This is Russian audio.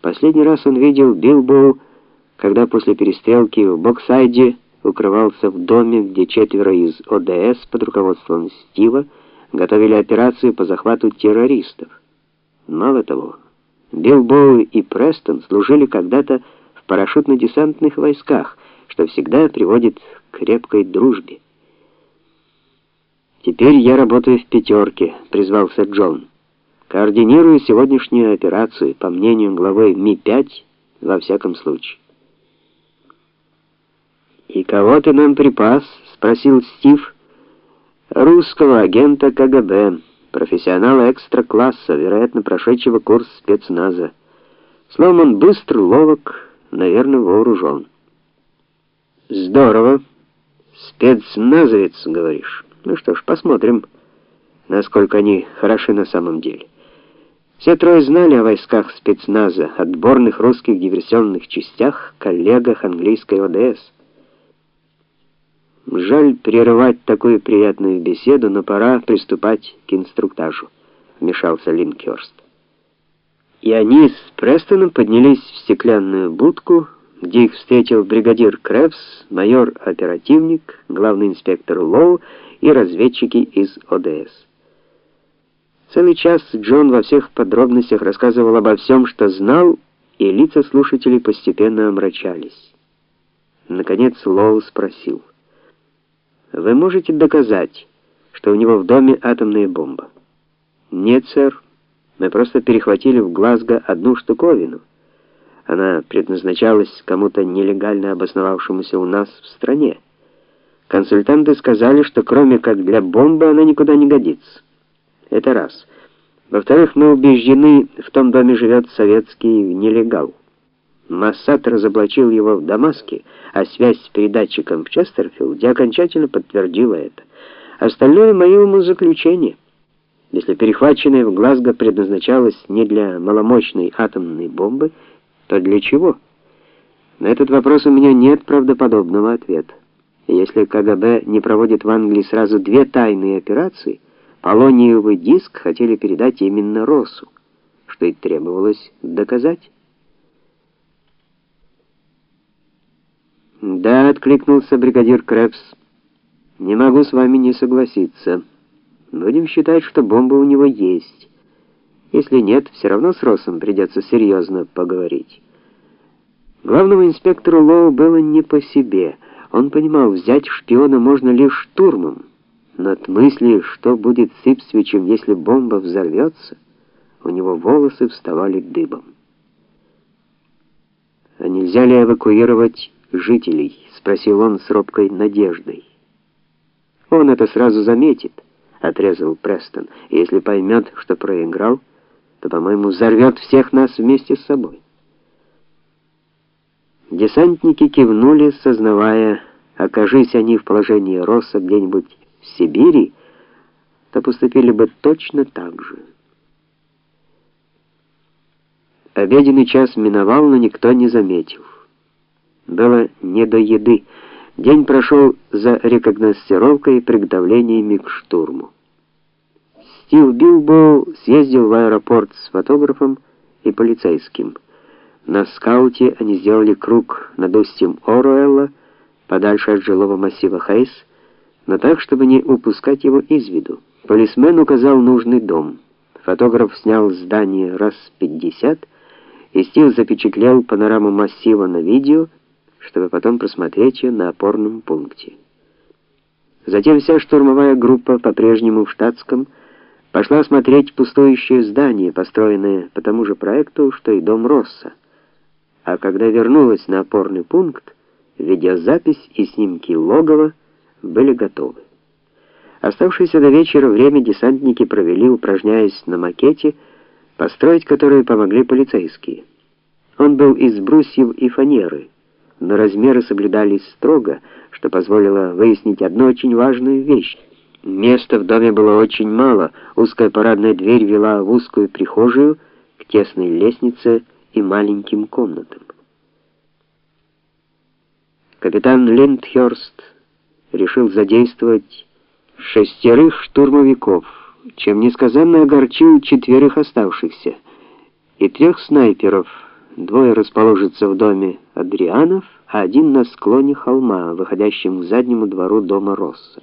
Последний раз он видел Билбоу, когда после перестрелки в Боксайде укрывался в доме, где четверо из ОДС под руководством Стива готовили операцию по захвату террористов. Мало того, Билбоу и Престон служили когда-то в парашютно-десантных войсках, что всегда приводит к крепкой дружбе. Теперь я работаю в пятерке», — признался Джон. Координирую сегодняшнюю операцию, по мнению главы Ми-5, во всяком случае. «И кого ты нам припас?» — спросил Стив. «Русского агента КГБ, профессионала экстра-класса, вероятно, прошедшего курс спецназа. Словом, он быстр, ловок, наверное, вооружен». «Здорово. Спецназовец, говоришь? Ну что ж, посмотрим, насколько они хороши на самом деле». Все трое знали о войсках спецназа, отборных русских диверсионных частях, коллегах английской ОДС. Жаль прерывать такую приятную беседу, но пора приступать к инструктажу, вмешался Линкёрст. И они с Престоном поднялись в стеклянную будку, где их встретил бригадир Кревс, майор-оперативник, главный инспектор Лоу и разведчики из ОДС. Целый час Джон во всех подробностях рассказывал обо всем, что знал, и лица слушателей постепенно омрачались. Наконец Лоу спросил: "Вы можете доказать, что у него в доме атомная бомба?" "Нет, сэр. Мы просто перехватили в Глазго одну штуковину. Она предназначалась кому-то нелегально обосновавшемуся у нас в стране. Консультанты сказали, что кроме как для бомбы она никуда не годится." Это раз. Во-вторых, мы убеждены, в том доме живет советский нелегал. Массад разоблачил его в Дамаске, а связь с передатчиком в Честерфилде окончательно подтвердила это. Остальное мое умозаключение. Если перехваченное в Глазго предназначалось не для маломощной атомной бомбы, то для чего? На этот вопрос у меня нет правдоподобного ответа. Если КГБ не проводит в Англии сразу две тайные операции, полониевый диск хотели передать именно Россу, что и требовалось доказать. «Да», — откликнулся бригадир Крэпс, — «не могу с вами не согласиться. Будем считать, что бомба у него есть. Если нет, все равно с Россом придется серьезно поговорить». Главному инспектору Лоу было не по себе. Он понимал, взять шпиона можно лишь штурмом. Но от мысли, что будет с Ипсвичем, если бомба взорвется, у него волосы вставали дыбом. «А нельзя ли эвакуировать жителей?» — спросил он с робкой надеждой. «Он это сразу заметит», — отрезал Престон. «Если поймет, что проиграл, то, по-моему, взорвет всех нас вместе с собой». Десантники кивнули, сознавая, окажись они в положении Росса где-нибудь Сибири, то поступили бы точно так же. Обеденный час миновал, но никто не заметил. Было не до еды. День прошел за рекогносцировкой и приготовлениями к штурму. Стив Билбоу съездил в аэропорт с фотографом и полицейским. На скауте они сделали круг над устьем Оруэлла, подальше от жилого массива Хейс, но так, чтобы не упускать его из виду. Полисмен указал нужный дом. Фотограф снял здание раз пятьдесят, и Стив запечатлел панораму массива на видео, чтобы потом просмотреть ее на опорном пункте. Затем вся штурмовая группа, по-прежнему в штатском, пошла смотреть пустующее здание, построенное по тому же проекту, что и дом Росса. А когда вернулась на опорный пункт, видеозапись и снимки логова были готовы. Оставшееся до вечера время десантники провели, упражняясь на макете, построить который помогли полицейские. Он был из брусьев и фанеры, но размеры соблюдались строго, что позволило выяснить одну очень важную вещь. Места в доме было очень мало, узкая парадная дверь вела в узкую прихожую, к тесной лестнице и маленьким комнатам. Капитан Линдхёрст решил задействовать шестерых штурмовиков, чем несказанно огорчил четверых оставшихся, и трех снайперов, Двое расположатся в доме Адрианов, а один на склоне холма, выходящем к заднему двору дома Росса.